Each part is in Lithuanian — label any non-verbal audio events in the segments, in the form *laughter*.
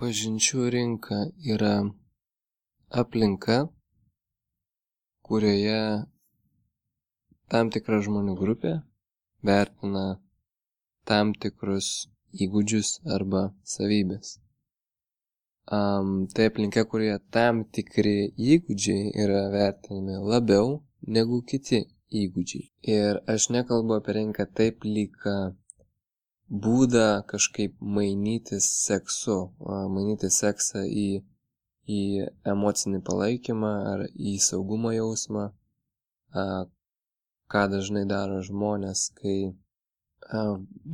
Pažinčių rinka yra aplinka, kurioje tam tikra žmonių grupė vertina tam tikrus įgūdžius arba savybės. Um, tai aplinka, kurioje tam tikri įgūdžiai yra vertinami labiau negu kiti įgūdžiai. Ir aš nekalbu apie rinką taip lyg būdą kažkaip mainytis seksu, mainyti seksą į, į emocinį palaikymą ar į saugumo jausmą, ką dažnai daro žmonės, kai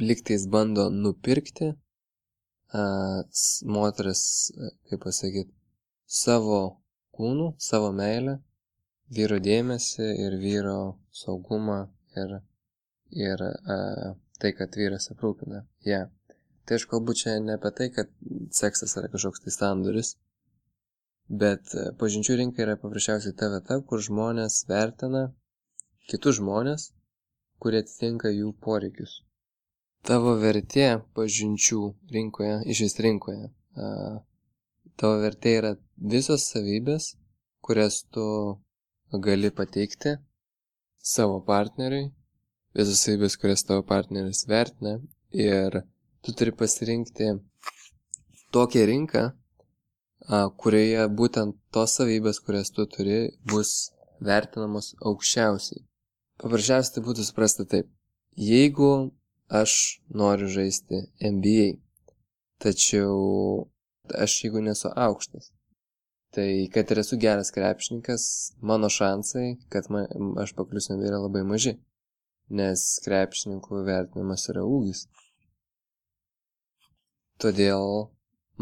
liktais bando nupirkti moteris, kaip pasakyti, savo kūnų, savo meilę, vyro dėmesį ir vyro saugumą ir, ir uh, tai, kad vyras aprūpina ją. Yeah. Tai aš kalbu čia ne apie tai, kad seksas yra kažkoks tai sanduris, bet e, pažinčių rinka yra paprasčiausiai ta vieta, kur žmonės vertina kitus žmonės, kurie atitinka jų poreikius. Tavo vertė pažinčių rinkoje, iš vis rinkoje, tavo vertė yra visos savybės, kurias tu gali pateikti savo partneriui visas savybės, kurias tavo partneris vertina ir tu turi pasirinkti tokią rinką, kurioje būtent tos savybės, kurias tu turi, bus vertinamos aukščiausiai. Paprasčiausiai tai būtų suprasta taip. Jeigu aš noriu žaisti NBA, tačiau aš jeigu nesu aukštas, tai kad ir esu geras krepšininkas, mano šansai, kad man, aš pakliusiu NBA yra labai maži nes krepšininkų vertinimas yra ūgis. Todėl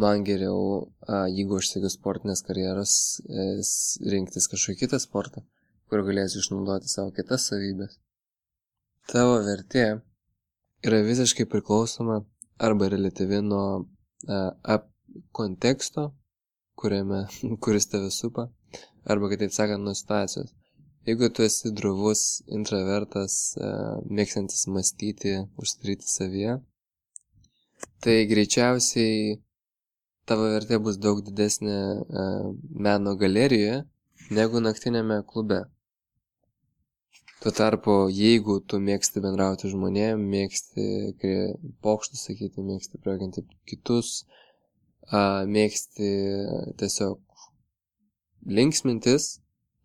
man geriau, jeigu aš siekiu sportinės karjeros, rinktis kažkokį kitą sportą, kur galėsiu išnaudoti savo kitas savybės. Tavo vertė yra visiškai priklausoma arba relatyvi nuo a, konteksto, kuriame, *laughs* kuris tave supa, arba kitaip sakant, nuo situacijos. Jeigu tu esi drovus intravertas, e, mėgstantis mąstyti, užsidaryti savyje, tai greičiausiai tavo vertė bus daug didesnė e, meno galerijoje negu naktinėme klube. Tuo tarpu, jeigu tu mėgsti bendrauti žmonėm, mėgsti pokštus sakyti, mėgsti praginti kitus, mėgsti tiesiog linksmintis,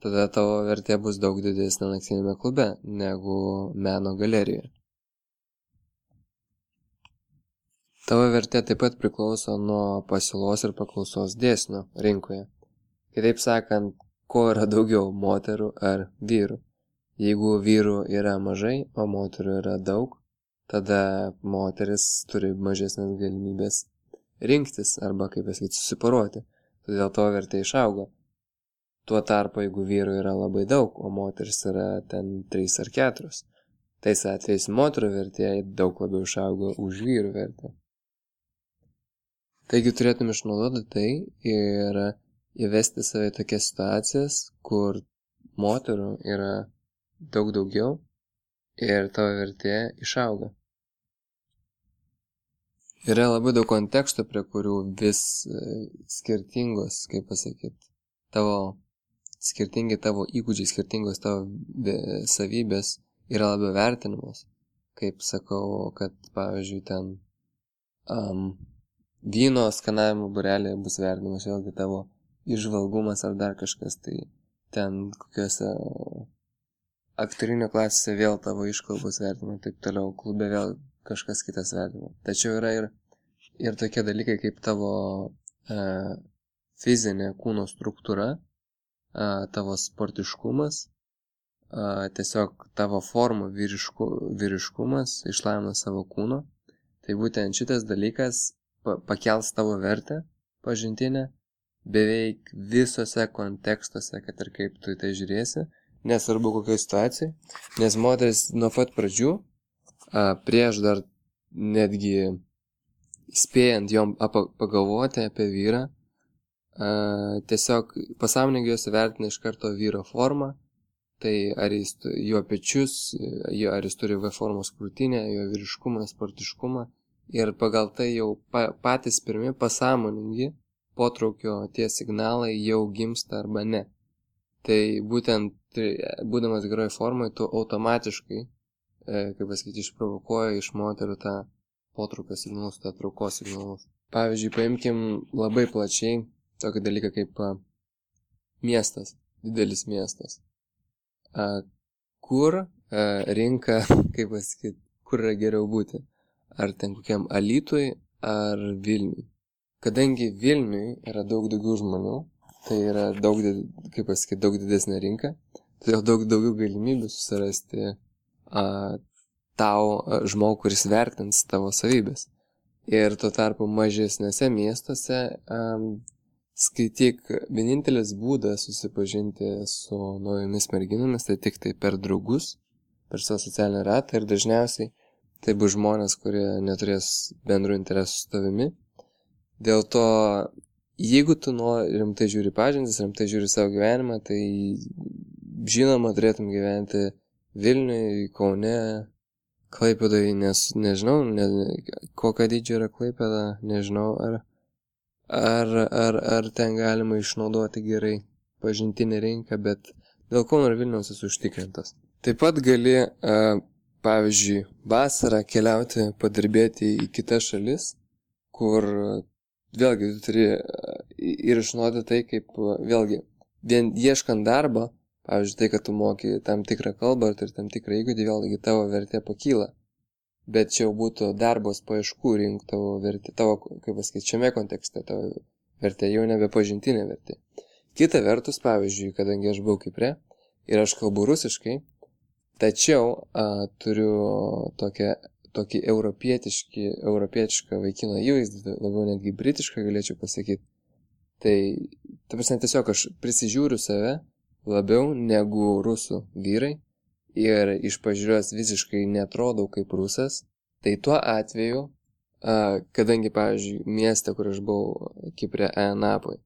tada tavo vertė bus daug didesnė naktinėme klube negu meno galerijoje. Tavo vertė taip pat priklauso nuo pasiūlos ir paklausos dėsnio rinkoje. Kitaip sakant, ko yra daugiau - moterų ar vyrų. Jeigu vyrų yra mažai, o moterų yra daug, tada moteris turi mažesnės galimybės rinktis arba, kaip pasakyti, susiporuoti. Todėl tavo vertė išauga. Tuo tarpu, jeigu vyrų yra labai daug, o moteris yra ten 3 ar 4, tais atvejais moterų vertė daug labiau išaugo už vyrų vertę. Taigi turėtum išnaudoti tai ir įvesti save į tokias situacijas, kur moterų yra daug daugiau ir tavo vertė išauga. Yra labai daug kontekstų, prie kurių vis e, skirtingos, kaip pasakyti, tavo skirtingi tavo įgūdžiai, skirtingos tavo savybės yra labiau vertinamos. Kaip sakau, kad pavyzdžiui ten um, vyno skanavimo burelė bus vertinamas vėlgi tavo išvalgumas ar dar kažkas, tai ten kokiuose aktorinio klasėse vėl tavo iškalbos vertinama ir taip toliau, klube vėl kažkas kitas vertinama. Tačiau yra ir, ir tokie dalykai kaip tavo e, fizinė kūno struktūra, tavo sportiškumas, tiesiog tavo formų vyrišku, vyriškumas išlavina savo kūno. Tai būtent šitas dalykas pa, pakels tavo vertę pažintinę beveik visose kontekstuose, kad ir kaip tu į tai žiūrėsi, nesvarbu kokioje situacijoje, nes moteris nuo pat pradžių, prieš dar netgi spėjant jom pagalvoti apie vyrą, tiesiog pasąmoningai jos vertina iš karto vyro formą, tai ar jis, jo pečius, ar jis turi V formos krūtinę, jo vyriškumą, sportiškumą ir pagal tai jau pa, patys pirmi pasąmoningi potraukio tie signalai jau gimsta arba ne. Tai būtent, tai, būdamas geroje formoje, tu automatiškai, e, kaip pasakyti, išprovokuoji iš moterų tą potraukio signalus, tą traukos signalus. Pavyzdžiui, paimkim labai plačiai tokį dalyką kaip a, miestas, didelis miestas. A, kur a, rinka, *laughs* kaip pasakyti, kur yra geriau būti? Ar ten kokiam Alitui, ar Vilniui? Kadangi Vilniui yra daug daugiau žmonių, tai yra daug, kaip pasakyti, daug didesnė rinka, todėl daug daugiau galimybių susirasti a, tau a, žmogų, kuris vertins tavo savybės. Ir tuo tarpu mažesnėse miestuose a, skaityk, vienintelis būdas susipažinti su naujomis merginomis tai tik tai per draugus, per savo socialinį ratą ir dažniausiai tai bus žmonės, kurie neturės bendrų interesų su tavimi. Dėl to, jeigu tu nori rimtai žiūri pažintis, rimtai žiūri savo gyvenimą, tai žinoma turėtum gyventi Vilniui, Kaune, Klaipėdai, nes nežinau, ne, kokio dydžio yra Klaipėda, nežinau, ar, ar, ar, ar ten galima išnaudoti gerai pažintinį rinką, bet dėl Kauno ir Vilniaus esu užtikrintas. Taip pat gali, pavyzdžiui, vasarą keliauti, padirbėti į kitas šalis, kur vėlgi tu turi ir išnaudoti tai, kaip vėlgi, vien ieškant darbo, pavyzdžiui, tai, kad tu moki tam tikrą kalbą ir turi tam tikrą įgūdį, vėlgi tavo vertė pakyla. Bet čia jau būtų darbos paieškų rink tavo vertė, tavo, kaip pasakyti, šiame kontekste tavo vertė jau nebe pažintinė vertė. Kita vertus, pavyzdžiui, kadangi aš buvau Kipre ir aš kalbu rusiškai, tačiau a, turiu tokią tokį europietišką, vaikino įvaizdį, labiau netgi britišką galėčiau pasakyti. Tai, ta prasme, tiesiog aš prisižiūriu save labiau negu rusų vyrai ir iš pažiūrės visiškai netrodau kaip rusas, tai tuo atveju, kadangi, pavyzdžiui, mieste, kur aš buvau, Kiprė Enapoje,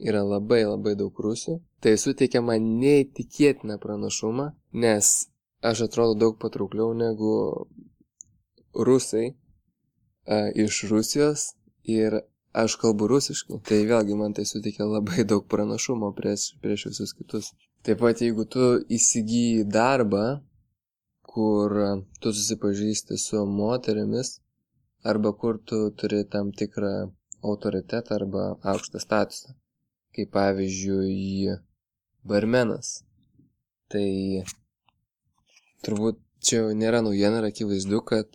yra labai labai daug rusų, tai suteikia man neįtikėtiną pranašumą, nes aš atrodo daug patraukliau negu rusai a, iš Rusijos ir aš kalbu rusiškai. Tai vėlgi man tai suteikia labai daug pranašumo prieš, prieš visus kitus. Taip pat jeigu tu įsigyji darbą, kur tu susipažįsti su moterimis, arba kur tu turi tam tikrą autoritetą arba aukštą statusą, kaip pavyzdžiui barmenas. Tai turbūt čia jau nėra naujiena ir akivaizdu, kad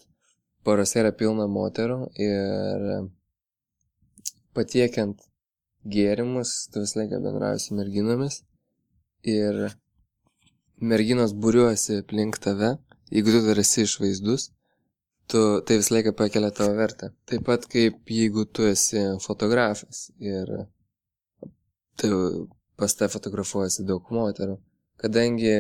porose yra pilna moterų ir patiekiant gėrimus, tu visą laiką bendrauji su merginomis ir merginos būriuosi aplink tave, jeigu tu dar esi išvaizdus, tu, tai visą laiką pakelia tavo vertę. Taip pat kaip jeigu tu esi fotografas ir tai pas te fotografuojasi daug moterų. Kadangi,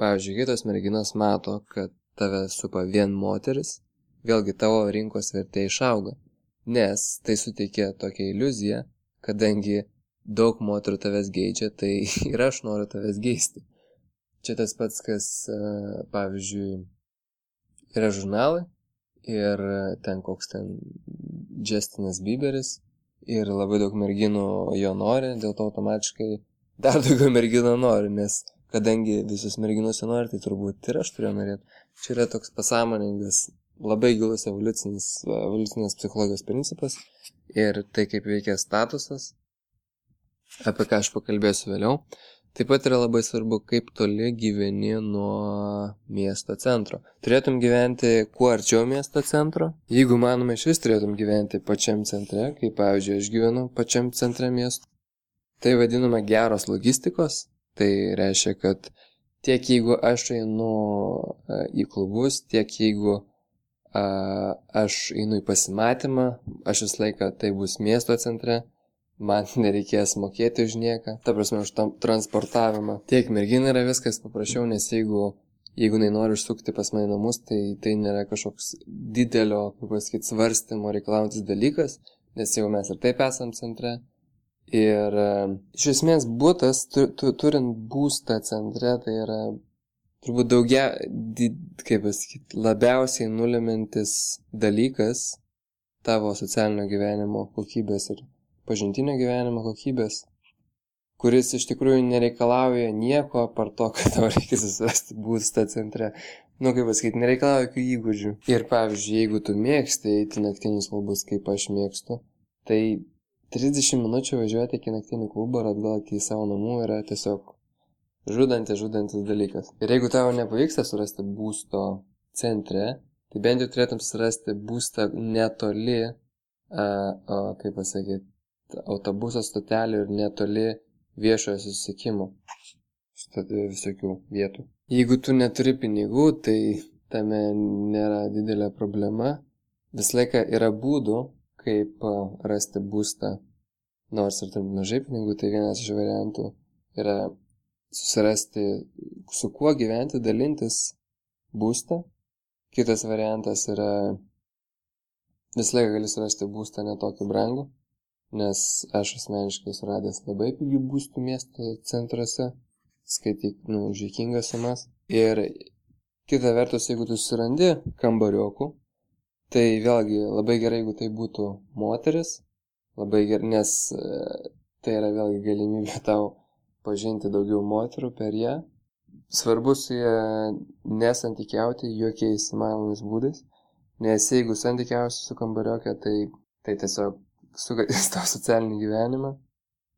pavyzdžiui, kitos merginos mato, kad tave supa vien moteris, vėlgi tavo rinkos vertė išauga, nes tai suteikia tokią iliuziją, kadangi daug moterų tavęs geidžia, tai *laughs* ir aš noriu tavęs geisti. Čia tas pats, kas, e, pavyzdžiui, yra žurnalai ir ten koks ten Justinas Bieberis ir labai daug merginų jo nori, dėl to automatiškai dar daugiau merginų nori, nes kadangi visus merginos jo nori, tai turbūt ir aš turėjau norėti. Čia yra toks pasąmoningas labai gilus evoliucinis, evoliucinės psichologijos principas ir tai, kaip veikia statusas, apie ką aš pakalbėsiu vėliau. Taip pat yra labai svarbu, kaip toli gyveni nuo miesto centro. Turėtum gyventi kuo arčiau miesto centro. Jeigu manome, iš vis turėtum gyventi pačiam centre, kaip pavyzdžiui, aš gyvenu pačiam centre miesto. Tai vadinama geros logistikos. Tai reiškia, kad tiek jeigu aš einu e, į klubus, tiek jeigu aš einu į pasimatymą, aš visą laiką tai bus miesto centre, man *laughs* nereikės mokėti už nieką, ta prasme už tam transportavimą. Tiek merginai yra viskas paprasčiau, nes jeigu, jeigu jinai nori užsukti pas mane namus, tai tai nėra kažkoks didelio, kaip pasakyti, svarstymo reikalaujantis dalykas, nes jau mes ir taip esam centre. Ir iš esmės būtas, tu, tu, turint būstą centre, tai yra turbūt daugia, kaip pasakyti, labiausiai nulemintis dalykas, tavo socialinio gyvenimo kokybės ir pažintinio gyvenimo kokybės, kuris iš tikrųjų nereikalauja nieko par to, kad tau reikia susirasti būstą centre. Nu, kaip pasakyti, nereikalauja jokių įgūdžių. Ir pavyzdžiui, jeigu tu mėgsti eiti naktinius klubus, kaip aš mėgstu, tai 30 minučių važiuoti iki naktinį klubą ir atgal iki savo namų yra tiesiog žudantis, žudantis dalykas. Ir jeigu tavo nepavyksta surasti būsto centre, tai bent jau turėtum surasti būstą netoli, a, a, kaip pasakyti, autobuso stotelių ir netoli viešojo susisiekimo visokių vietų. Jeigu tu neturi pinigų, tai tame nėra didelė problema. Visą laiką yra būdų, kaip rasti būstą. Nors ir tam mažai pinigų, tai vienas iš variantų yra susirasti, su kuo gyventi, dalintis būstą. Kitas variantas yra visą laiką gali surasti būstą netokį brangų, nes aš asmeniškai suradęs labai pigių būstų miesto centruose skaityk, nu, žykingas sumas. Ir kita vertus, jeigu tu surandi kambariokų, tai vėlgi labai gerai, jeigu tai būtų moteris, labai gerai, nes e, tai yra vėlgi galimybė *laughs* tau pažinti daugiau moterų per ją. Svarbu su ją nesantykiauti jokiais įmanomais būdais, nes jeigu santykiausi su kambariokė, tai, tai tiesiog sugadins *laughs* tavo socialinį gyvenimą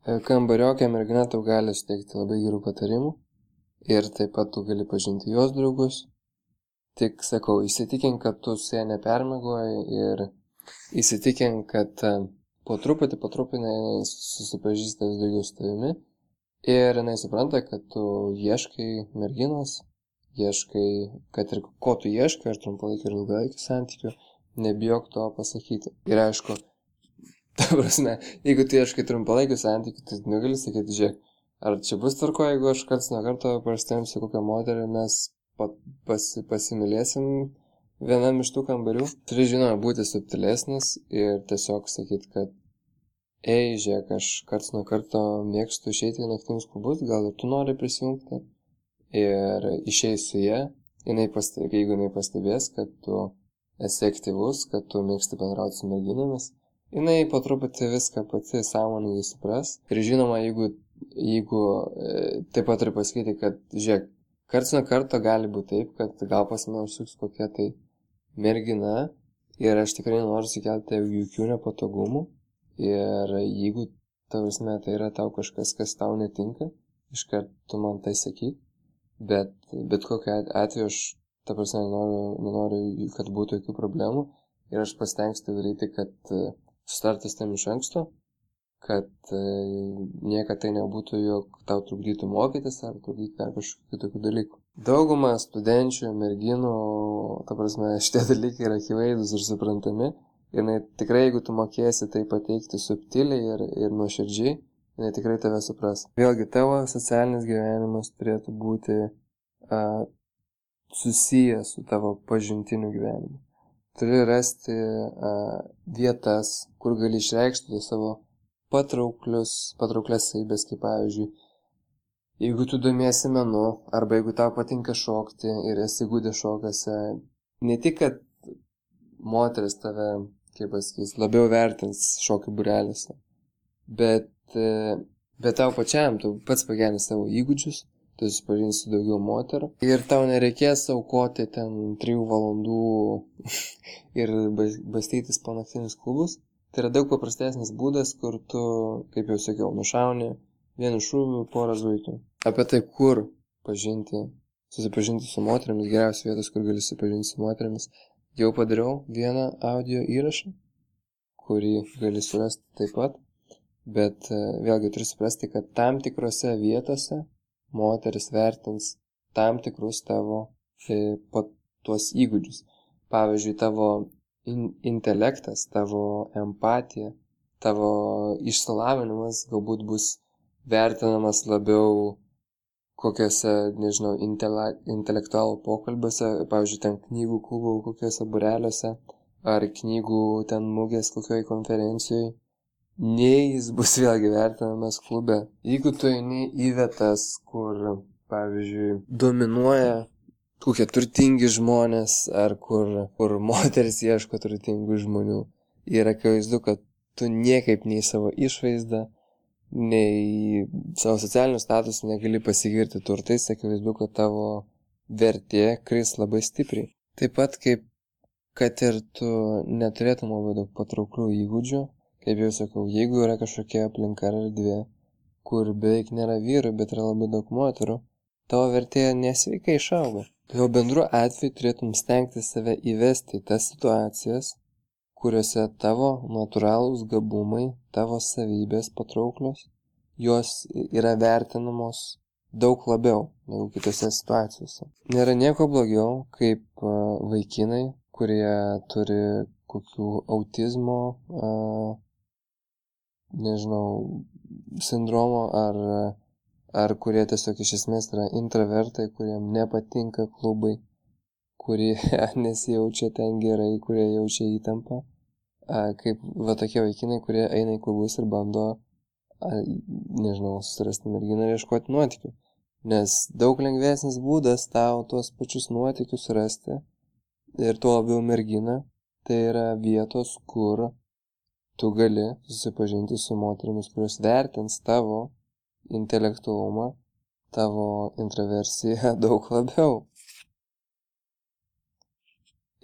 Kambariokė mergina tau gali suteikti labai gerų patarimų ir taip pat tu gali pažinti jos draugus. Tik sakau, įsitikink, kad tu su ją nepermegoji ir įsitikink, kad e, po truputį, po truputį susipažįsta vis daugiau su tavimi ir jinai supranta, kad tu ieškai merginos, ieškai, kad ir ko tu ieškai, ar trumpalaikį ir ilgalaikį santykių, nebijok to pasakyti. Ir aišku, Ta prasme, jeigu tu ieškai trumpalaikių santykių, tai negali sakyti, žiūrėk, ar čia bus tvarko, jeigu aš karts nuo karto prastemsiu kokią moterį, mes pasi, pasimylėsim vienam iš tų kambarių. Turi, žinoma, būti subtilesnis ir tiesiog sakyti, kad, ei, žiūrėk, aš karts nuo karto mėgstu išeiti į naktinius klubus, gal ir tu nori prisijungti. Ir išeis su jie, jinai pastebės, jeigu jinai pastebės, kad tu esi aktyvus, kad tu mėgsti bendrauti su merginomis jinai po truputį viską pati sąmoningai supras. Ir žinoma, jeigu, jeigu e, taip pat turiu pasakyti, kad, žiūrėk, karts nuo karto gali būti taip, kad gal pas mane užsuks kokia tai mergina ir aš tikrai noriu sukelti jokių nepatogumų. Ir jeigu, tavasme, tai yra tau kažkas, kas tau netinka, iškart tu man tai sakyk. Bet, bet kokiu atveju aš, ta prasme, nenoriu, nenoriu, kad būtų jokių problemų ir aš pasitengsiu tai daryti, kad sutarti su tam iš anksto, kad e, niekada tai nebūtų, jog tau trukdytų mokytis ar trukdytų dar kažkokių kitokių dalykų. Dauguma studenčių, merginų, ta prasme, *laughs* šitie dalykai yra akivaizdus ir suprantami. Ir ne, tikrai, jeigu tu mokėsi tai pateikti subtiliai ir, ir nuoširdžiai, jinai tikrai tave supras. Vėlgi, tavo socialinis gyvenimas turėtų būti a, susijęs su tavo pažintiniu gyvenimu turi rasti vietas, kur gali išreikšti savo patrauklius, patrauklias savybės, kaip pavyzdžiui, jeigu tu domiesi menu, arba jeigu tau patinka šokti ir esi gudė šokase, ne tik, kad moteris tave, kaip pasakys, labiau vertins šokių burelėse, bet, e, bet tau pačiam, tu pats pagerins savo įgūdžius, tu susipažinsi daugiau moterų ir tau nereikės aukoti ten trijų valandų *laughs* ir bastytis po naktinius klubus. Tai yra daug paprastesnis būdas, kur tu, kaip jau sakiau, nušauni vienu šūviu porą zuikių. Apie tai, kur pažinti, susipažinti su moteriamis, geriausios vietos, kur gali susipažinti su moteriamis, jau padariau vieną audio įrašą, kurį gali surasti taip pat. Bet e, vėlgi turiu suprasti, kad tam tikrose vietose moteris vertins tam tikrus tavo e, pat tuos įgūdžius. Pavyzdžiui, tavo in, intelektas, tavo empatija, tavo išsilavinimas galbūt bus vertinamas labiau kokiuose, nežinau, intele, intelektualų pokalbiuose, pavyzdžiui, ten knygų klubų kokiuose bureliuose, ar knygų ten mugės kokioj konferencijoje nei jis bus *laughs* vėlgi vertinamas klube. Jeigu tu eini į vietas, kur, pavyzdžiui, dominuoja kokie turtingi žmonės, ar kur, kur *laughs* moteris ieško turtingų žmonių, ir akivaizdu, kad tu niekaip nei savo išvaizdą, nei savo socialinių statusų negali pasigirti turtais, akivaizdu, kad tavo vertė kris labai stipriai. Taip pat kaip, kad ir tu neturėtum labai daug patrauklių įgūdžių, kaip jau sakau, jeigu yra kažkokia aplinka ar erdvė, kur beveik nėra vyrų, bet yra labai daug moterų, tavo vertė nesveikai išauga. Jo bendru atveju turėtum stengti save įvesti į tas situacijas, kuriuose tavo natūralūs gabumai, tavo savybės patrauklios, jos yra vertinamos daug labiau negu kitose situacijose. Nėra nieko blogiau, kaip vaikinai, kurie turi kokių autizmo, nežinau, sindromo ar, ar kurie tiesiog iš esmės yra intravertai, kuriem nepatinka klubai, kurie *laughs* nesijaučia ten gerai, kurie jaučia įtampą kaip va tokie vaikinai, kurie eina į klubus ir bando, nežinau, susirasti merginą ir ieškoti nuotikių. Nes daug lengvesnis būdas tau tuos pačius nuotikius rasti ir tuo labiau merginą, tai yra vietos, kur tu gali susipažinti su moterimis, kurios vertins tavo intelektualumą, tavo introversiją *laughs* daug labiau.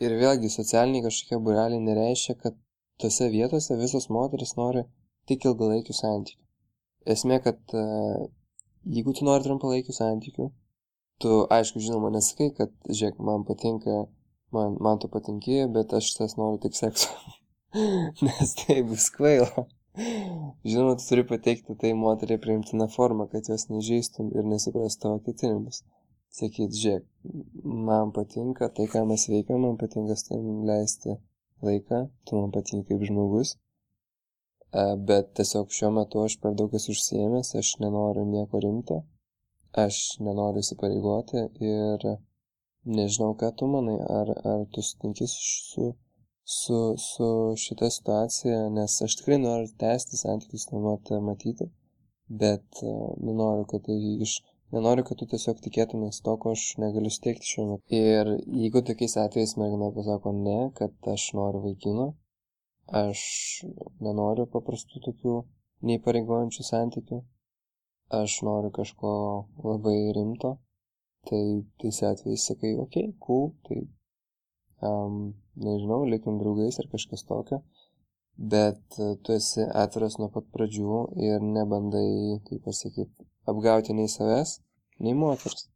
Ir vėlgi socialiniai kažkokie bureliai nereiškia, kad tose vietose visos moteris nori tik ilgalaikių santykių. Esmė, kad e, jeigu tu nori trumpalaikių santykių, tu aišku žinoma nesakai, kad žiūrėk, man patinka, man, man tu patinki, bet aš tas noriu tik sekso. *laughs* *laughs* Nes tai bus kvaila. Žinoma, tu turi pateikti tai moteriai priimtiną formą, kad jos nežeistum ir nesupras tavo ketinimus. Sakyt, žiūrėk, man patinka tai, ką mes veikiam, man patinka su tavim leisti laiką, tu man patinki kaip žmogus, bet tiesiog šiuo metu aš per daug esu užsiemęs, aš nenoriu nieko rimto, aš nenoriu įsipareigoti ir nežinau, ką tu manai, ar, ar tu sutinki su, su, su šita situacija, nes aš tikrai noriu tęsti santykius, nenoriu tai matyti, bet nenoriu, kad tai iš Nenoriu, kad tu tiesiog tikėtumės to, ko aš negaliu steigti šiuo metu. Ir jeigu tokiais atvejais mergina pasako ne, kad aš noriu vaikino, aš nenoriu paprastų tokių neįpareigojančių santykių, aš noriu kažko labai rimto, tai tais atvejais sakai, okei, okay, cool, tai um, nežinau, likim draugais ar kažkas tokio, bet tu esi atviras nuo pat pradžių ir nebandai, kaip pasakyti, apgauti nei savęs, nei moters